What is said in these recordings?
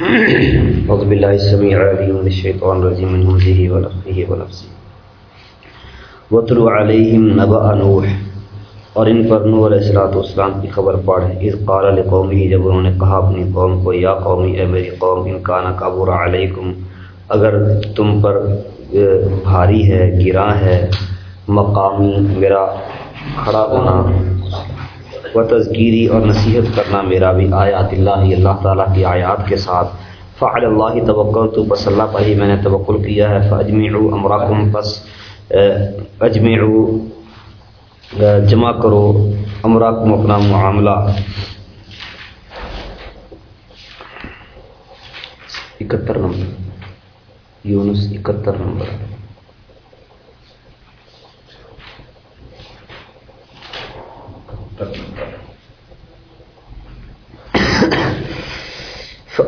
أعوذ بالله السميع العليم من الشيطان الرجيم، من همزه ونفخه ونفسه. واتلو عليهم نبأ نوح. اور ان پر نوح علیہ الصلوۃ والسلام کی خبر پڑھ، اذ قال لقومه، جب انہوں نے کہا، اپنی قوم کو، یا قومی اے میری قوم، ان کان کبر علیکم، اگر تم پر بھاری ہے، گراں ہے، مقامی، میرا کھڑا ہونا و تذکیری اور نصیحت کرنا میرا بھی آیات اللہ اللہ تعالیٰ کی آیات کے ساتھ۔ فعل اللہ توقع تو بس اللہ پر ہی میں نے توقل کیا ہے۔ فجمع امراکم پس اجمع جمع کرو امراکم اپنا معاملہ۔ اکہتر نمبر۔ یونس اکہتر نمبر۔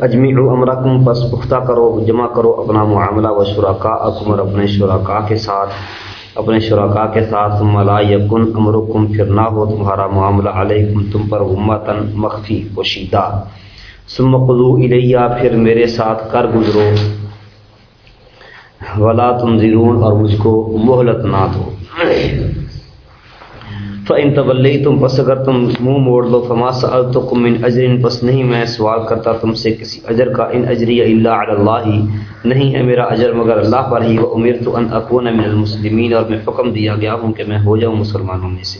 اجمی امرکم پس پختہ کرو، جمع کرو اپنا معاملہ و شرکا اکمر اپنے شرکا کے ساتھ۔ اپنے شرکا کے ساتھ ملا یکن امرکم، پھر نہ ہو تمہارا معاملہ علیکم، تم پر امتن مخفی، پوشیدہ۔ ثم قلو الیہ، پھر میرے ساتھ کر گزرو۔ ولا تم زیرون اور مجھ کو مہلت نہ دو۔ فَإِن تَوَلَّيْتُمْ پس اگر تم منہ موڑ لو، فما سألتكم من اجر پس نہیں میں سوال کرتا تم سے کسی اجر کا ان اجری الا علی اللہ نہیں ہے میرا اجر مگر اللہ پر ہی وامرت ان اكون من المسلمین اور میں حکم دیا گیا ہوں کہ میں ہو جاؤں مسلمانوں میں سے۔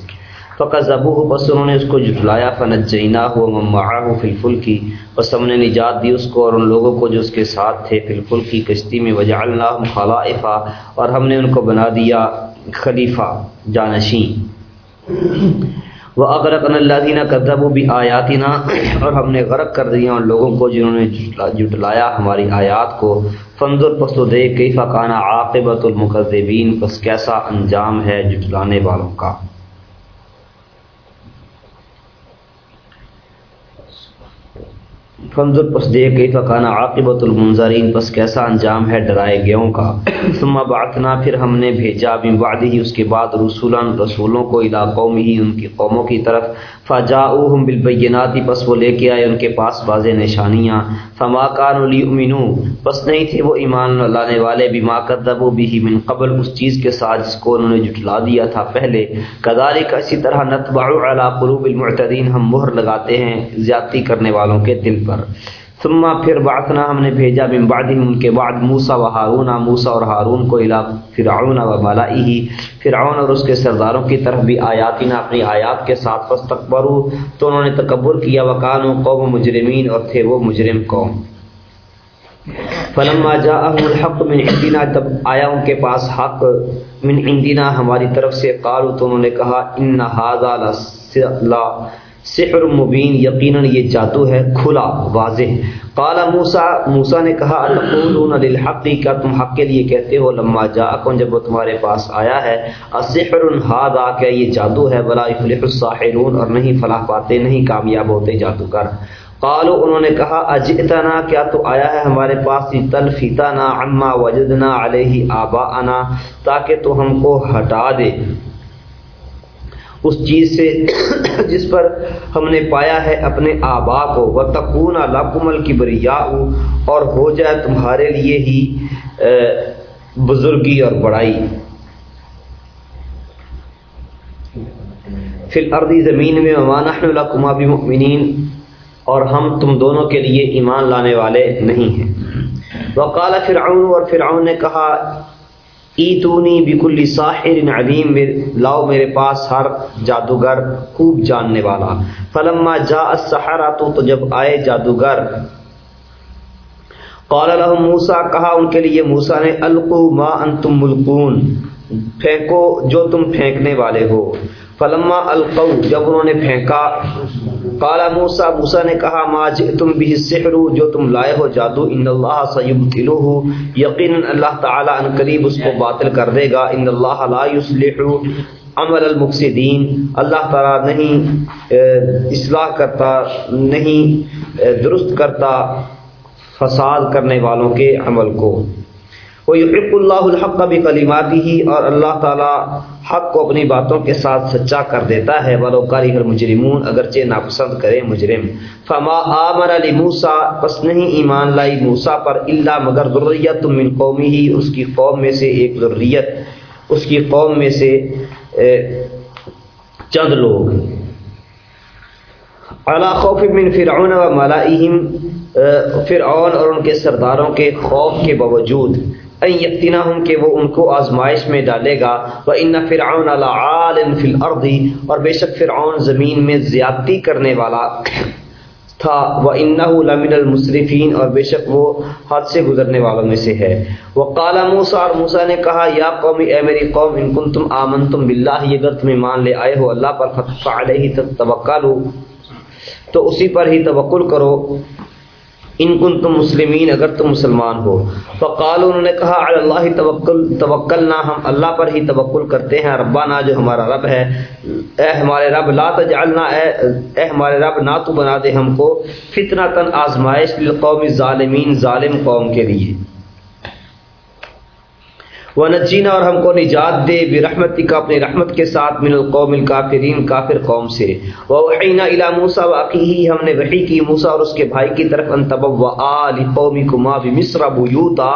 فَقَذَبُوهُ پس انہوں نے اس کو جھٹلایا، فَنَجَّيْنَاهُ وَمَن مَّعَهُ فِي الْفُلْكِ، پس ہم نے نجات دی اس کو اور ان لوگوں کو جو اس کے ساتھ تھے فی الفلکی کشتی میں وجعلناہم خلائفا اور ہم نے ان کو بنا دیا خلیفہ، جانشین۔ وہ اغرقن اللہ دینا کدب بھی آیاتنا اور ہم نے غرق کر دیا ان لوگوں کو جنہوں نے جٹلایا ہماری آیات کو۔ فنزر پس تو دے کئی فقانہ عاقبت المقذبین پس کیسا انجام ہے جٹلانے والوں کا۔ فنظر پس دیکھ کئی کانا عاقبت المنظرین، پس کیسا انجام ہے ڈرائے گیوں کا؟ ثم بعثنا، پھر ہم نے بھیجا من بعد ہی اس کے بعد رسولان، رسولوں کو علاقوں میں ہی ان کی قوموں کی طرف۔ فجاؤہم بالبیناتی بس وہ لے کے آئے ان کے پاس واضح نشانیاں۔ فما کان ليؤمنوا بس نہیں تھے وہ ایمان لانے والے، بما كذبوا به من قبل، اس چیز کے ساتھ جس کو انہوں نے جھٹلا دیا تھا پہلے۔ كذلك اسی طرح نتبع علی قلوب المعتدین، ہم مہر لگاتے ہیں زیادتی کرنے والوں کے دل پر۔ ثم پھر بعثنا، ہم نے بھیجا من بعدهم ان کے بعد موسیٰ و ہارون موسیٰ اور ہارون کو الى فرعون و ملائه فرعون اور اس کے سرداروں کی طرف بھی آیاتنا، اپنی آیات کے ساتھ فاستکبروا، تو انہوں نے تکبر کیا، وکانوا قوم مجرمین، اور تھے وہ مجرم قوم۔ فلما جاءهم الحق من عندنا تب آیا ان کے پاس حق من عندنا ہماری طرف سے، قالوا، تو انہوں نے کہا، ان هذا لا سحر مبین، یقیناً یہ جادو ہے، کھلا، واضح۔ قال موسا موسا نے کہا للحق، کیا تم حق کے لیے کہتے ہو؟ لما جاءکم، جب وہ تمہارے پاس آیا ہے۔ السحر هذا کیا یہ جادو ہے؟ ولا يفلح الساحرون، اور نہیں فلاح پاتے، نہیں کامیاب ہوتے جادوگر۔ قالوا، انہوں نے کہا، اجئتنا، کیا تو آیا ہے ہمارے پاس؟ تلفیتنا عما وجدنا علیہ آباءنا، تاکہ تو ہم کو ہٹا دے۔ اس چیز سے جس پر ہم نے پایا ہے اپنے آبا کو۔ و تکون لاکمل کی بریا اور ہو جائے تمہارے لیے ہی بزرگی اور بڑائی۔ فی الارضی زمین میں ممانح لکما بمؤمنین اور ہم تم دونوں کے لیے ایمان لانے والے نہیں ہیں۔ وقال فرعون اور فرعون نے کہا ایتونی بکل ساحر علیم لاؤ میرے پاس ہر جادوگر خوب جاننے والا۔ فلما جاء السحرہ تو جب آئے جادوگر، قال لهم موسیٰ، کہا ان کے لیے موسیٰ نے، القو ما انتم ملقون، پھینکو جو تم پھینکنے والے ہو۔ فلما القو، جب انہوں نے پھینکا قالا موسیٰ موسیٰ نے کہا، ما جئتم به السحر، جو تم لائے ہو جادو، ان اللہ سیبتلوہ، یقینا اللہ تعالی ان قریب اس کو باطل کر دے گا، ان اللہ لا یصلح عمل المفسدین، اللہ تعالی نہیں اصلاح کرتا، نہیں درست کرتا فساد کرنے والوں کے عمل کو۔ وہ یقب اللہ الحق بھی کلیماتی ہی اور اللہ تعالیٰ حق کو اپنی باتوں کے ساتھ سچا کر دیتا ہے۔ ولوکاری ہر مجرمون اگرچہ ناپسند کرے مجرم۔ فما آمر علی موسا پس نہیں ایمان لائی موسا پر اللہ مگر ضروریت من قومی ہی اس کی قوم میں سے ایک ضروریت اس کی قوم میں سے چند لوگ۔ اعلیٰ خوف من فرعون و ملائہم فرعون اور ان کے سرداروں کے خوف کے باوجود یقینا ہوں کہ وہ ان کو آزمائش میں ڈالے گا۔ وہ ان فرعون عالم فی الارض اور بے شک فرعون زمین میں زیادتی کرنے والا تھا۔ وہ ان ان کن تم مسلمین اگر تم مسلمان ہو. فقال انہوں نے کہا اللہ توکل توکل نہ ہم اللہ پر ہی توکل کرتے ہیں ربانہ جو ہمارا رب ہے اے ہمارے رب لا تجعلنا اے, اے ہمارے رب نہ تو بنا دے ہم کو فتنہ تن آزمائش للقوم ظالمین ظالم قوم کے لیے۔ وہ نجینا اور ہم کو نجات دے بے رحمتی کا اپنی رحمت کے ساتھ من القوم الکافرین، کافر قوم سے۔ وہ وحینا الا موسا واقعی ہم نے وحی کی موسا اور اس کے بھائی کی طرف ان و قومی کما بھی مصر بیوتا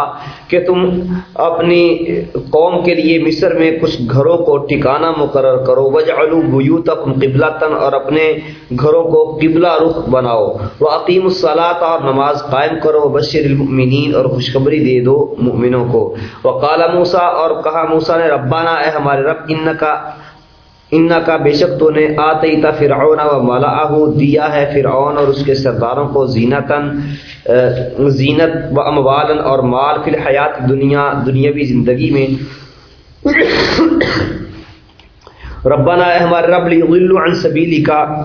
کہ تم اپنی قوم کے لیے مصر میں کچھ گھروں کو ٹھکانہ مقرر کرو۔ وجعلوا بیوتکم قبلتن اور اپنے گھروں کو قبلہ رخ بناؤ۔ وہ عقیم الصلاۃ اور نماز قائم کرو۔ بشر المؤمنین اور خوشخبری دے دو مؤمنوں کو۔ وقال موسا اور کہا موسا نے ربانہ اے ہمارے رب ان کا ان کا بے شک تو نے آتے تا فرعون و مالا دیا ہے فرعون اور اس کے سرداروں کو زینتن زینت و اموالن اور مال فی الحیات دنیا، دنیاوی زندگی میں۔ ربنا اے ہمارے رب، لیضلوا عن سبیلی کا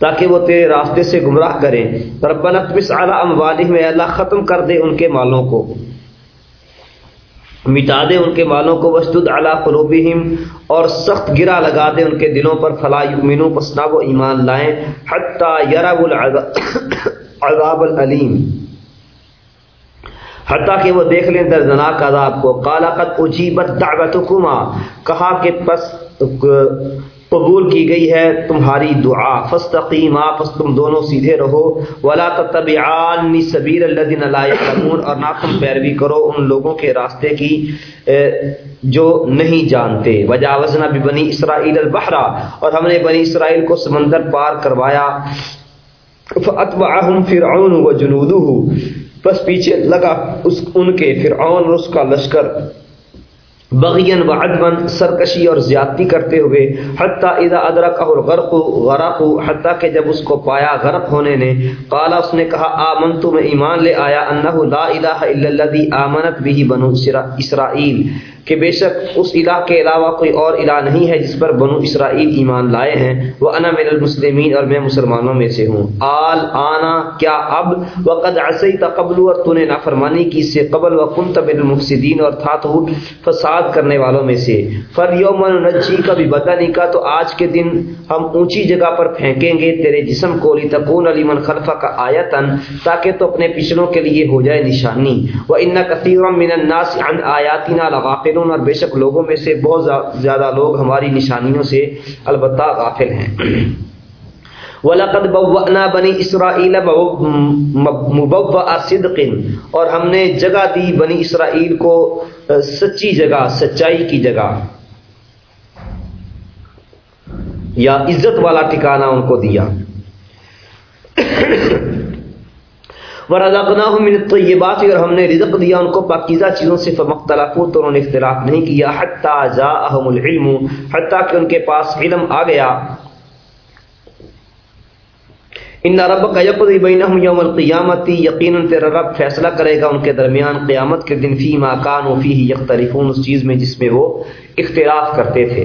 تاکہ وہ تیرے راستے سے گمراہ کریں۔ ربنا تمس علی اموالہم، اے اللہ، ختم کر دے ان کے مالوں کو۔ مٹا دے ان کے مالوں کو وسطد اعلیٰ قلوبہم اور سخت گرا لگا دے ان کے دلوں پر، فلا یؤمنو پس نہ وہ ایمان لائیں۔ حتی یرب العذاب العلیم حتیٰ کہ وہ دیکھ لیں دردناک عذاب کو۔ قال قد اجیبت دعوتکما کہا کہ پس قبول کی گئی ہے تمہاری دعا۔ فستقیما پس تم دونوں سیدھے رہو۔ ولا تتبعان سبیل الذین لا يعلمون اور نہ تم پیروی کرو ان لوگوں کے راستے کی جو نہیں جانتے۔ وجاوزنا ببنی اسرائیل البحر اور ہم نے بنی اسرائیل کو سمندر پار کروایا۔ فاتبعهم فرعون وجنوده۔ بس پیچھے لگا اس، ان کے، فرعون اور اس کا لشکر۔ بغین و عدمن سرکشی اور زیادتی کرتے ہوئے، حتیٰ اذا ادرک اور غرق غرق حتیٰ کہ جب اس کو پایا غرق ہونے نے قالا اس نے کہا آمنتو میں ایمان لے آیا انہ لا الہ الا الذي آمنت بھی بنو اسرائیل۔ کہ بے شک اس الہ کے علاوہ کوئی اور الہ نہیں ہے جس پر بنو اسرائیل ایمان لائے ہیں۔ وہ انا من المسلمین اور میں مسلمانوں میں سے ہوں۔ آل، آنا، کیا اب؟ وقد عصیت قبل اور تو نے نافرمانی کی سے قبل۔ وکنت من المفسدین اور تھا تو فساد کرنے والوں میں سے۔ فالیوم نجی کا بھی بدنی کا تو آج کے دن ہم اونچی جگہ پر پھینکیں گے تیرے جسم کو۔ لتکون لمن خلفہ کا آیتن تاکہ تو اپنے پچھلوں کے لیے ہو جائے نشانی۔ وان کثیرا من الناس عن آیاتنا لغافل غافلون اور بے شک لوگوں میں سے بہت زیادہ لوگ ہماری نشانیوں سے البتہ غافل ہیں۔ وَلَقَدْ بَوَّأْنَا بَنِي إِسْرَائِيلَ مُبَوَّأَ صِدْقٍ۔ اور ہم نے جگہ دی بنی اسرائیل کو سچی جگہ، سچائی کی جگہ۔ یا عزت والا ٹھکانہ ان کو دیا۔ ورزقناهم من الطيبات اور ہم نے رزق دیا ان کو، پاکیزہ چیزوں سے فمختلفوا تو انہوں نے اختلاف نہیں کیا حتى جاءهم العلم حتى کہ ان کے پاس علم آ گیا۔ ان ربک یقضی بینہم یوم القیامت، یقینا تیرا رب فیصلہ کرے گا ان کے درمیان قیامت کے دن، فی ما کانوا فیہ یختلفون اس چیز میں جس میں وہ اختلاف کرتے تھے۔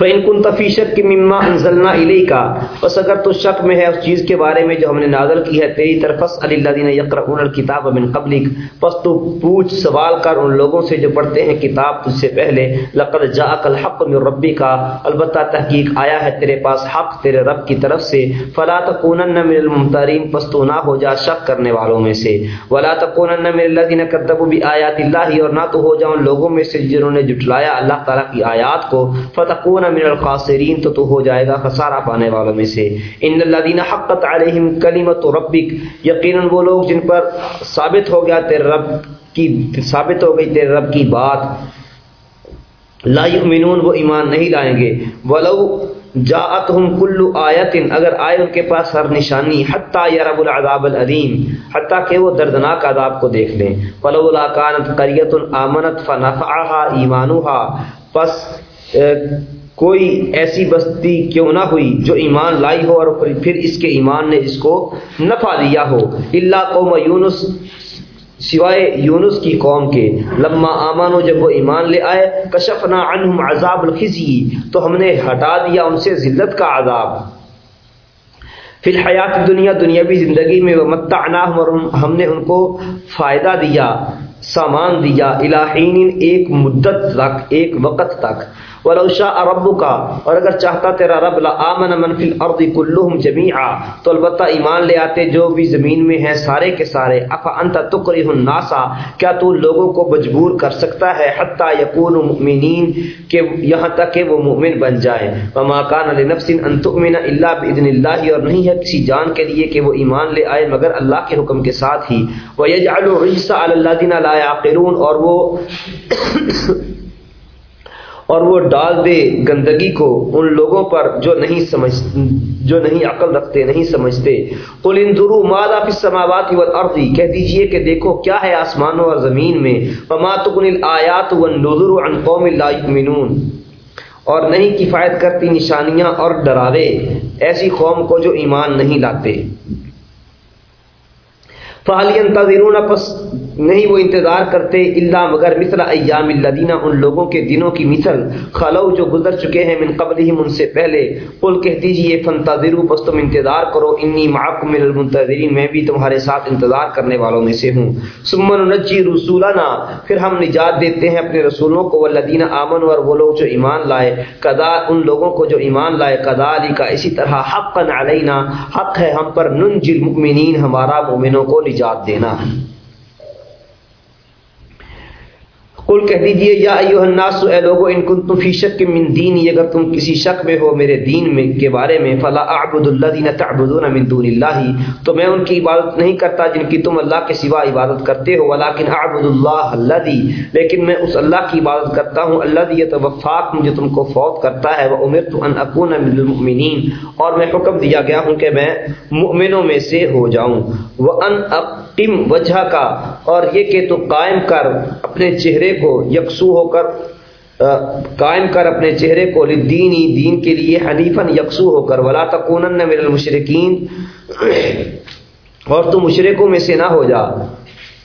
فَإِن كُنْتَ فِي شَكٍّ مِّمَّا أَنزَلْنَا إِلَيْكَ بس اگر تو شک میں ہے اس چیز کے بارے میں جو ہم نے نازل کی ہے، تیری طرف فَاسْأَلِ الَّذِينَ يَقْرَؤُونَ الْكِتَابَ مِن قَبْلِكَ۔ پس تو پوچھ، سوال کر ان لوگوں سے جو پڑھتے ہیں کتاب تجھ سے پہلے، لقد جاءك الحق من ربك۔ البتہ تحقیق آیا ہے تیرے پاس حق، تیرے رب کی طرف سے۔ فلا تكونن من الممترین پس تو نہ ہو جا شک کرنے والوں میں سے۔ ولا تكونن من الذين كذبوا بآيات الله، اور نہ تو ہو جا ان لوگوں میں سے جنہوں نے جھٹلایا اللہ تعالی کی آیات کو۔ فتكون من القاصرین تو تو ہو جائے گا خسارہ پانے والوں میں سے۔ ان الذين حقت عليهم كلمه ربك یقینا وہ لوگ جن پر ثابت ہو گیا تیرے رب کی، ثابت ہو گئی تیرے رب کی بات۔ لا یؤمنون، وہ ایمان نہیں لائیں گے۔ ولو جاءتهم كل آیت، اگر آئے ان کے پاس ہر نشانی، حتی یرب العذاب العلیم حتی کہ وہ دردناک عذاب کو دیکھ لیں۔ ولولا كانت قريه امنت فنفعها ایمانها پس کوئی ایسی بستی کیوں نہ ہوئی جو ایمان لائی ہو اور پھر اس کے ایمان نے اس کو نفع دیا ہو۔ اللہ قوم یونس، سوائے یونس کی قوم کے۔ لما آمانو جب وہ ایمان لے آئے، کشفنا عنہم عذاب الخزی تو ہم نے ہٹا دیا ان سے ذلت کا عذاب۔ فی الحیات دنیا دنیاوی زندگی میں وہ متعناہم اور ہم نے ان کو فائدہ دیا، سامان دیا۔ الہین ایک مدت تک، ایک وقت تک۔ ولو شاء ربک اور اگر چاہتا تیرا رب لآمن من فی الارض كلهم جميعا تو البتہ ایمان لے آتے جو بھی زمین میں ہیں سارے کے سارے اف انت تکره الناس، کیا تو لوگوں کو مجبور کر سکتا ہے حتی یکونوا مؤمنین کہ یہاں تک کہ وہ مومن بن جائے۔ وما كان لنفس ان تؤمن الا باذن الله اور نہیں ہے کسی جان کے لیے کہ وہ ایمان لے آئے، مگر اللہ کے حکم کے ساتھ ہی۔ ويجعل الرجس على الذين لا يعقلون، اور وہ اور وہ ڈال دے گندگی کو ان لوگوں پر جو نہیں سمجھ، جو نہیں عقل رکھتے، نہیں سمجھتے۔ قل انظروا ماذا في السماوات والارض، کہہ دیجیے کہ دیکھو کیا ہے آسمانوں اور زمین میں۔ وما تغني الايات والنذر عن قوم لا يؤمنون۔ اور نہیں کفایت کرتی نشانیاں اور ڈراوے۔ ایسی قوم کو جو ایمان نہیں لاتے۔ فعلی انتظرون پس نہیں وہ انتظار کرتے اللہ مگر مثل ایام الذین ان لوگوں کے دنوں کی مثل خلو جو گزر چکے ہیں من قبلہم ان سے پہلے۔ قل کہہ دیجیے، فانتظروا، پس تم انتظار کرو انی معکم من المنتظرین میں بھی تمہارے ساتھ انتظار کرنے والوں میں سے ہوں۔ ثم ننجی رسولنا، پھر ہم نجات دیتے ہیں اپنے رسولوں کو والذین آمنوا، اور وہ لوگ جو ایمان لائے۔ قضا، ان لوگوں کو جو ایمان لائے۔ قذالک کا اسی طرح حقا علینا حق ہے ہم پر ننجی المؤمنین ہمارا مومنوں کو نجات دینا۔ قل کہہ دیجیے، یا ایوہ الناس، اے لوگو، ان کنتم فی شک من دینی، اگر تم کسی شک میں ہو میرے دین میں کے بارے میں، فلا اعبد الذین تعبدون من دون اللہ، تو میں ان کی عبادت نہیں کرتا جن کی تم اللہ کے سوا عبادت کرتے ہو ولکن اعبد اللہ الذی، لیکن میں اس اللہ کی عبادت کرتا ہوں، الذی یتوفاکم جو تم کو فوت کرتا ہے، وامرت ان اکون من المؤمنین، اور میں حکم دیا گیا ہوں کہ میں مؤمنوں میں سے ہو جاؤں، وان اقم وجہ کا اور یہ کہ تو قائم کر اپنے چہرے کو یکسو ہو کر قائم کر اپنے چہرے کو دینی دین کے لیے حنیفن یکسو ہو کر، ولا تکونن من المشرکین۔ اور تو مشرقوں میں سے نہ ہو جا۔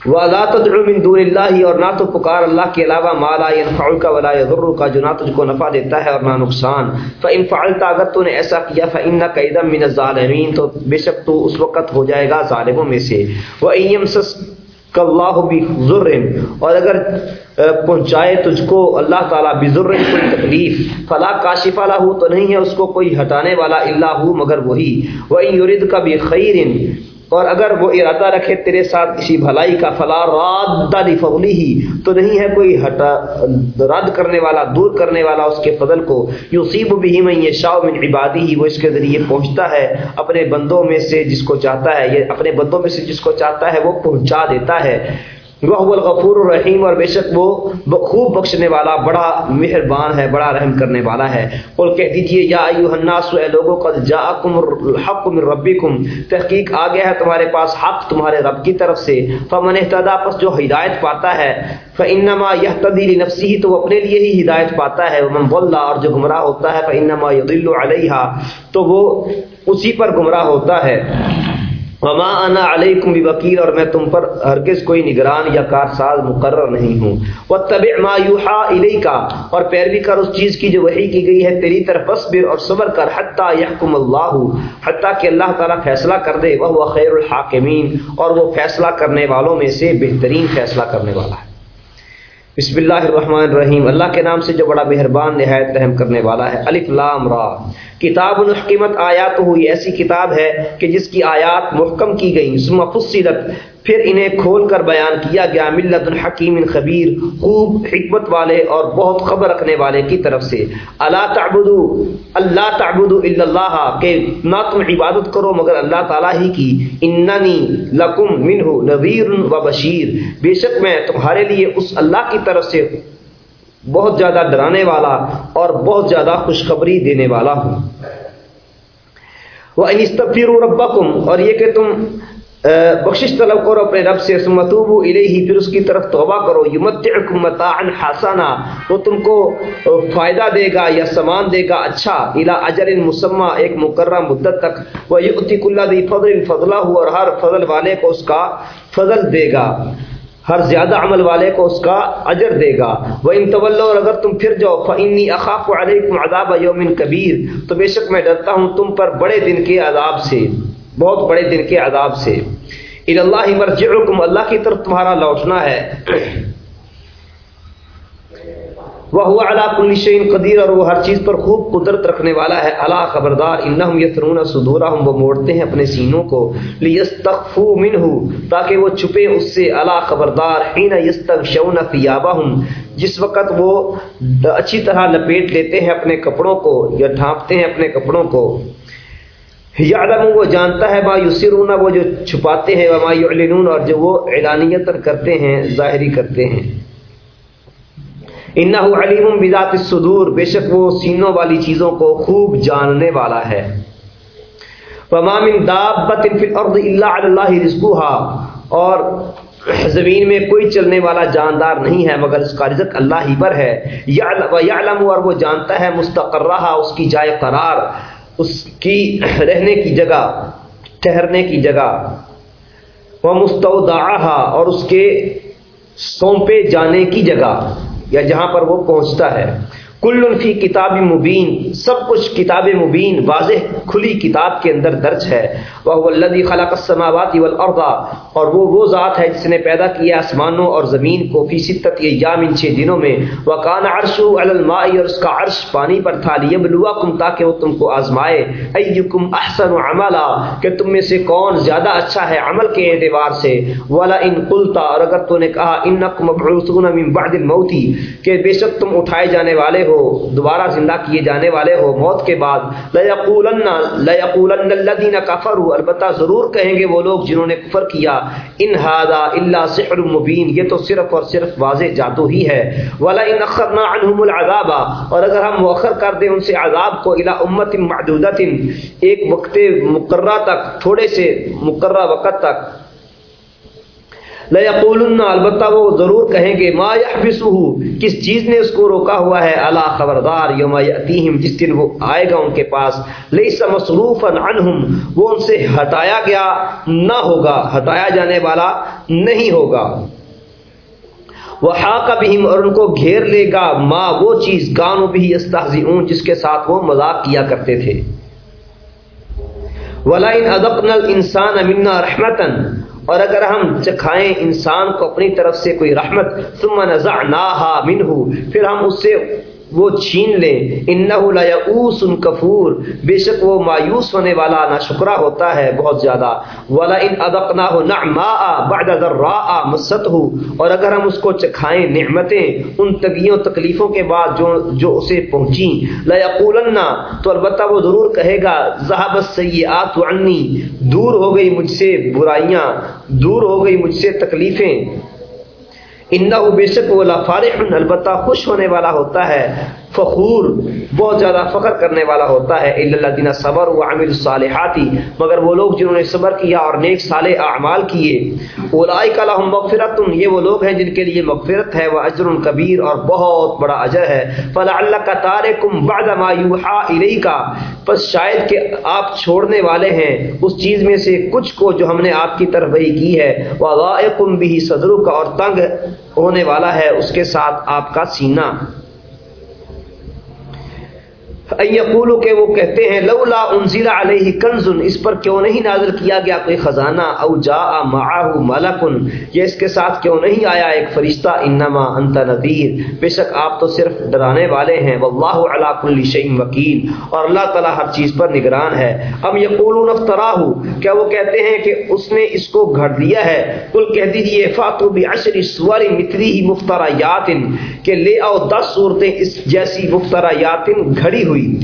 ولا تدعو من دون اللہ اور نہ تو پکار اللہ کے علاوہ ما لا ينفعك ولا يضرك۔ جو نہ تجھ کو نفع دیتا ہے اور نہ نقصان۔ فان فعلت، اگر تو نے ایسا کیا فانك اذا من الظالمین تو بے شک تو اس وقت ہو جائے گا ظالموں میں سے۔ وان يمسس اللہ بھی ذر اور اگر پہنچائے تجھ کو اللہ تعالیٰ بزر کوئی تکلیف۔ فلا کاشف لا ہو تو نہیں ہے اس کو کوئی ہٹانے والا اللہ ہو مگر وہی۔ وہ یورد کا بھی خیر اور اگر وہ ارادہ رکھے تیرے ساتھ کسی بھلائی کا فلا راد فولی ہی تو نہیں ہے کوئی ہٹا، رد کرنے والا، دور کرنے والا اس کے فضل کو۔ یوسیب بھی میں یہ شاؤ من عبادی ہی وہ اس کے ذریعے پہنچتا ہے، اپنے بندوں میں سے جس کو چاہتا ہے، یہ اپنے بندوں میں سے جس کو چاہتا ہے، وہ پہنچا دیتا ہے۔ وہ الغفور الرحیم اور بے شک وہ خوب بخشنے والا، بڑا مہربان ہے، بڑا رحم کرنے والا ہے۔ اور کہہ دیجیے، یا ایوہ الناس، اے لوگوں، قد جاءکم الحق من ربکم۔ تحقیق آ گیا ہے تمہارے پاس، حق تمہارے رب کی طرف سے۔ فمن اهتدى، پس جو ہدایت پاتا ہے، فانما يهتدي لنفسه تو وہ اپنے لیے ہی ہدایت پاتا ہے۔ ومن ضل، اور جو گمراہ ہوتا ہے، فانما يضل عليها تو وہ اسی پر گمراہ ہوتا ہے۔ وما انا علیکم بوکیل اور میں تم پر ہرگز کوئی نگران یا کارساز مقرر نہیں ہوں۔ وہ واتبع ما یوحى الیک اور پیروی کر اس چیز کی جو وحی کی گئی ہے تیری طرف فصبر اور صبر کر حتی یحکم اللہ، حتی کہ اللہ تعالی فیصلہ کر دے وہ خیر الحاکمین، اور وہ فیصلہ کرنے والوں میں سے بہترین فیصلہ کرنے والا ہے۔ بسم اللہ الرحمن الرحیم۔ اللہ کے نام سے جو بڑا مہربان، نہایت رحم کرنے والا ہے۔ الف لام را۔ کتاب الحکمت آیات ہوئی ایسی کتاب ہے کہ جس کی آیات محکم کی گئی ثم فصلت، پھر انہیں کھول کر بیان کیا گیا، ملت الحکیم خبیر خوب حکمت والے اور بہت خبر رکھنے والے کی طرف سے۔ اللہ تعبدو اللہ تعبد اللہ، کہ نہ تم عبادت کرو مگر اللہ تعالیٰ ہی کی۔ اننی لکم منہ نذیر و بشیر۔ بے شک میں تمہارے لیے اس اللہ کی طرف سے بہت زیادہ ڈرانے والا اور بہت زیادہ خوشخبری دینے والا ہوں۔ وہ انستفیر ربکم اور یہ کہ تم بخشش طلب کرو اپنے رب سے سمتوب الیہ پھر اس کی طرف توبہ کرو۔ یمتعکم متاعا حسنا، وہ تم کو فائدہ دے گا یا سامان دے گا۔ اچھا الی اجر مسمى، ایک مقررہ مدت تک۔ وہ یؤتی کل ذی فضل فضلہ اور ہر فضل والے کو اس کا فضل دے گا۔ ہر زیادہ عمل والے کو اس کا اجر دے گا۔ وہ ان طول اور اگر تم پھر جاؤ فنی اخاف علیکم عذاب یوم کبیر تو بے شک میں ڈرتا ہوں تم پر بڑے دن کے عذاب سے، بہت بڑے دن کے عذاب سے۔ اللہ مرجعکم اللہ کی طرف تمہارا لوٹنا ہے۔ وہ ہوا اللہ کل شعین قدیر اور وہ ہر چیز پر خوب قدرت رکھنے والا ہے۔ اللہ خبردار، انہم یسرون صدورا ہم وہ موڑتے ہیں اپنے سینوں کو۔ لیستخفو منہ تاکہ وہ چھپے اس سے۔ اللہ خبردار، حین یستغشون ثیابہم، جس وقت وہ اچھی طرح لپیٹ لیتے ہیں اپنے کپڑوں کو یا ڈھانپتے ہیں اپنے کپڑوں کو۔ یعلم، وہ جانتا ہے، ما یسرون، وہ جو چھپاتے ہیں، وما یعلنون، اور جو وہ اعلانیت کرتے ہیں، ظاہری کرتے ہیں۔ انہو علیم بذات الصدور، بے شک وہ سینوں والی چیزوں کو خوب جاننے والا ہے۔ وما من دابت فی الارض الا علی اللہ رزقها اور زمین میں کوئی چلنے والا جاندار نہیں ہے، مگر اس کا رزق اللہ ہی پر ہے۔ یعلم، اور وہ جانتا ہے مستقرہ اس کی جائے قرار، اس کی رہنے کی جگہ، ٹھہرنے کی جگہ۔ وہ مستعودہ اور اس کے سونپے جانے کی جگہ۔ یا جہاں پر وہ پہنچتا ہے۔ کل فی کتاب مبین، سب کچھ کتاب مبین، واضح کھلی کتاب کے اندر درج ہے۔ وہ الذی خلق السماوات والارض اور وہ وہ ذات ہے جس نے پیدا کیا آسمانوں اور زمین کو فی ستت ایام ان چھ دنوں میں۔ وکان عرش علی الماء، اور اس کا عرش پانی پر تھا۔ لیبلواکم تاکہ وہ تم کو آزمائے۔ ایکم احسن عملا، کہ تم میں سے کون زیادہ اچھا ہے عمل کے اعتبار سے۔ ولا ان قلت، اور اگر تو نے کہا انکم مبعوثون من بعد الموت، کہ بے شک تم اٹھائے جانے والے ہو دوبارہ زندہ کیے جانے والے ہو موت کے بعد. لَيَقُولَنَّ الَّذِينَ كَفَرُوا، البتہ ضرور کہیں گے وہ لوگ جنہوں نے کفر کیا. ان ہادا اللہ سحر مبین یہ تو صرف اور صرف واضح جادو ہی ہے. وَلَئِنْ أَخَّرْنَا عَنْهُمُ الْعَذَابَ، اور اگر ہم مؤخر کر دیں ان سے عذاب کو الى امت معدودت ایک وقت مقررہ تک، تھوڑے سے مقررہ وقت تک. لَيَقُولُنَّ البتہ وہ ضرور کہیں گے ما يحبسه کس چیز نے اس کو روکا ہوا ہے؟ الا خبردار، یوم یاتیہم جس دن وہ آئے گا ان کے پاس۔ لیس مصروفا عنہم، وہ ان سے ہٹایا گیا نہ ہوگا، ہٹایا جانے والا نہیں ہوگا۔ وہ حاق بہم، اور ان کو گھیر لے گا۔ ما، وہ چیز، کانو بھی استہزئون جس کے ساتھ وہ مذاق کیا کرتے تھے۔ وَلَئِنْ أَذَقْنَا الْإِنسَانَ مِنَّا رَحْمَةً اور اگر ہم چکھائیں انسان کو اپنی طرف سے کوئی رحمت، ثم نزعناها منه، پھر ہم اس سے وہ چھین لیں انه لیئوس کفور، بے شک وہ مایوس ہونے والا نہ شکرہ ہوتا ہے بہت زیادہ۔ ولا ان ان فخور، بہت زیادہ فخر کرنے والا ہوتا ہے اللہ دینا صبر و عامل الصالحاتی مگر وہ لوگ جنہوں نے صبر کیا اور نیک صالح اعمال کیے اولائی کا لہم مغفرت، یہ وہ لوگ ہیں جن کے لیے مغفرت ہے، وہ اجر کبیر اور بہت بڑا اجر ہے۔ فلا اللہ کا تارکم بعد ما یوحا الی کا پس شاید کہ آپ چھوڑنے والے ہیں، اس چیز میں سے کچھ کو جو ہم نے آپ کی طرف وہی کی ہے۔ وہ بھی صدروں کا اور تنگ ہونے والا ہے، اس کے ساتھ آپ کا سینہ۔ یقولو کہ وہ کہتے ہیں، لولا انزل علیہ کنز، اس پر کیوں نہیں نازل کیا گیا کوئی خزانہ؟ او جاء معه ملک، یہ اس کے ساتھ کیوں نہیں آیا؟ ایک فرشتہ، انما انت نذیر، بے شک آپ تو صرف ڈرانے والے ہیں، واللہ علی کل شیء وکیل، اور اللہ تعالی ہر چیز پر نگران ہے۔ ام یقولون افتراہ کیا وہ کہتے ہیں کہ اس نے اس کو گھڑ دیا ہے؟ قل کہہ دیجیے، فاتو بعشر سور مثلی مفتریات کہ لے آؤ 10 صورتیں اس جیسی مفتریات گھڑی ہوئی۔ ہوئی۔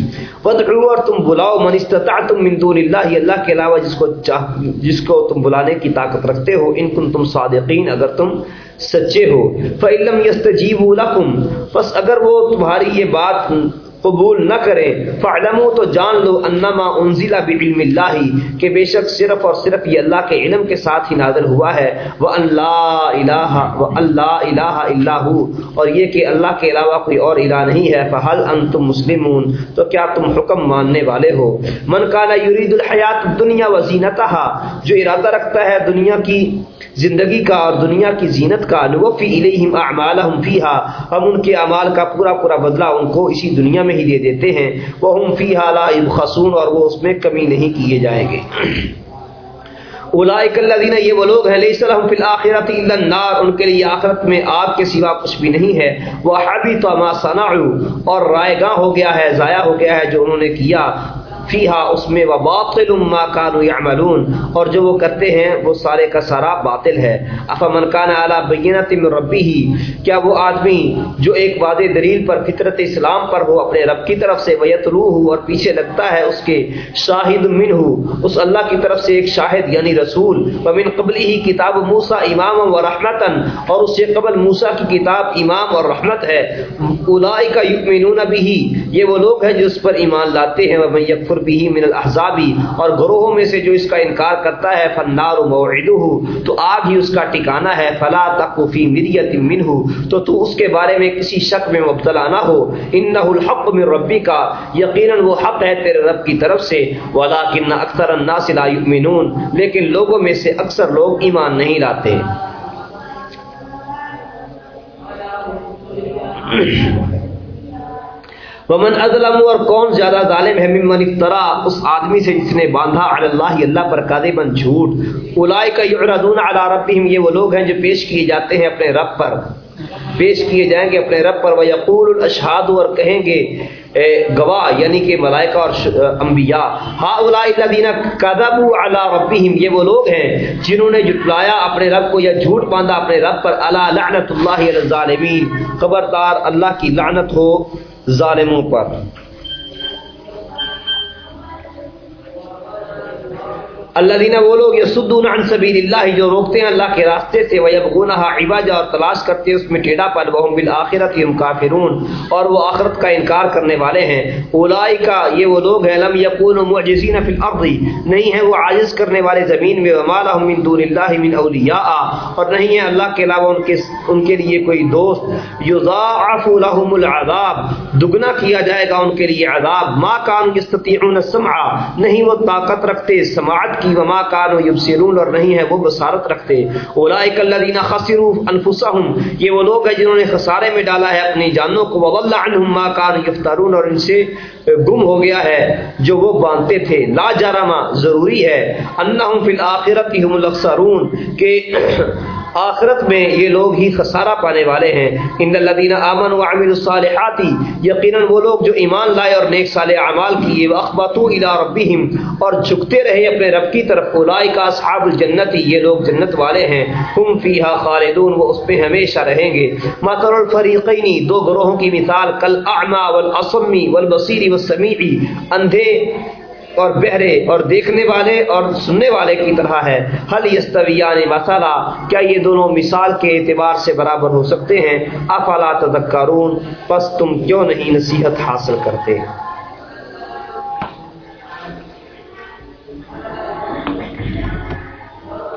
ودعو اور تم بلاؤ من استطعتم من دون اللہ اللہ کے علاوہ جس کو چاہ جس کو تم بلانے کی طاقت رکھتے ہو، ان کن تم صادقین، اگر تم سچے ہو۔ فعلم یستجیبوا لکم بس اگر وہ تمہاری یہ بات قبول نہ کریں۔ فعلمو تو جان لو انما انزل بعلم اللہ، کہ بے شک صرف اور صرف یہ اللہ کے علم کے ساتھ ہی نازل ہوا ہے۔ وہ اللہ الہ و اللہ الہ الا ہو اور یہ کہ اللہ کے علاوہ کوئی اور الہ نہیں ہے۔ فہل انتم مسلمون، تو کیا تم حکم ماننے والے ہو؟ من کانا یرید الحیات الدنیا و زینتها جو ارادہ رکھتا ہے دنیا کی زندگی کا اور دنیا کی زینت کا نوفی الیہم اعمالہم فیہا ہم ان کے اعمال کا پورا پورا بدلہ ان کو اسی دنیا میں میں ہی دے دیتے ہیں۔ وہ ہم فی لا خسون اور وہ اس میں کمی نہیں کیے جائیں گے۔ اولئک الذین یہ وہ لوگ ہیں لیس لهم فی الاخرۃ الا النار، ان کے لیے آخرت میں آگ کے سوا کچھ بھی نہیں ہے۔ وحبط ما صنعوا اور رائے گاں ہو گیا ہے، ضائع ہو گیا ہے جو انہوں نے کیا۔ فیہا اس میں وباطل ما كانوا يعملون اور جو وہ کرتے ہیں، وہ سارے کا سارا باطل ہے۔ افمن كان على بینۃ من ربه کیا وہ آدمی جو ایک واضح دلیل پر فطرت اسلام پر ہو، اپنے رب کی طرف سے ویتلوہ اور پیچھے لگتا ہے، اس کے شاہد منہ۔ اس اللہ کی طرف سے ایک شاہد یعنی رسول۔ ومن قبلہ کتاب موسی امام و رحمتا۔ اور اس سے قبل موسی کی کتاب امام اور رحمت ہے۔ اولئک یؤمنون به یہ وہ لوگ ہیں جو اس پر ایمان لاتے ہیں۔ ومن یکفر بھی من الاحزابی اور گروہوں میں سے جو اس کا انکار کرتا ہے فنار موعدہ تو آگ ہی اس کا ٹھکانہ ہے، فلا تقوفی مریت منہ تو تو اس کے بارے میں کسی شک میں مبتلا نہ ہو۔ انہ الحق من ربی کا یقینا وہ حق ہے تیرے رب کی طرف سے۔ ولکن اکثر الناس لا یؤمنون لیکن لوگوں میں سے اکثر لوگ ایمان نہیں لاتے۔ ومن ازلم اور کون زیادہ ظالم ہے ممن افترا، اس آدمی سے جس نے باندھا علی اللہ اللہ پر کاذبا جھوٹ۔ اولئک یعرضون علی ربهم یہ وہ لوگ ہیں جو پیش کیے جاتے ہیں اپنے رب پر۔ پیش کیے جائیں گے اپنے رب پر۔ ویقول الاشهاد اور کہیں گے گواہ یعنی کہ ملائکہ اور انبیاء۔ ہؤلاء الذین کذبوا علی ربهم یہ وہ لوگ ہیں جنہوں نے جھٹلایا اپنے رب کو یا جھوٹ باندھا اپنے رب پر۔ الا لعنت اللہ علی الظالمین۔ خبردار، اللہ کی لعنت ہو۔ ظالموں پر۔ اللہ دینا وہ لوگ یسدون عن سبیل اللہ جو روکتے ہیں اللہ کے راستے سے ویبغونہا عباجہ اور تلاش کرتے ہیں، اس میں ٹیڑا پر وہم بالآخرت ہم کافرون۔ اور وہ آخرت کا انکار کرنے والے ہیں۔ اولائی یہ وہ لوگ ہیں، لم یکون معجزین فی الارض۔ نہیں ہیں وہ عاجز کرنے والے زمین میں، وما لهم من دون اللہ من اولیاء۔ اور نہیں ہے اللہ کے علاوہ ان کے ان کے لیے کوئی دوست۔ یضاعف لهم العذاب۔ دگنا کیا جائے گا ان کے لیے عذاب۔ ما کان یستطيعون السمع۔ نہیں وہ طاقت رکھتے، سماعت کی وما کانو یبصرون اور نہیں ہے وہ بصارت رکھتے۔ اولئک الذین خسروا انفسهم یہ وہ لوگ ہیں جنہوں نے خسارے میں ڈالا ہے اپنی جانوں کو۔ وضل عنهم ما کانوا یفترون، اور ان سے گم ہو گیا ہے جو وہ باندھتے تھے۔ لا جرم، ضروری ہے۔ انہم فی الاخرۃ هم الاخسرون کہ آخرت میں یہ لوگ ہی خسارہ پانے والے ہیں۔ ان الذين امنوا وعملوا الصالحات، یقینا وہ لوگ جو ایمان لائے اور نیک صالح اعمال کیے واخبتوا الى ربهم، اور جھکتے رہے اپنے رب کی طرف اولئک اصحاب الجنت، یہ لوگ جنت والے ہیں۔ هم فيها خالدون، وہ اس پہ ہمیشہ رہیں گے۔ مثل الفریقین دو گروہوں کی مثال کل اعمى والاصم والبصير والسميع۔ اندھے اور بہرے اور دیکھنے والے اور سننے والے کی طرح ہے۔ حل یستویان مسالہ کیا یہ دونوں مثال کے اعتبار سے برابر ہو سکتے ہیں؟ افلا تذکرون، پس تم کیوں نہیں نصیحت حاصل کرتے؟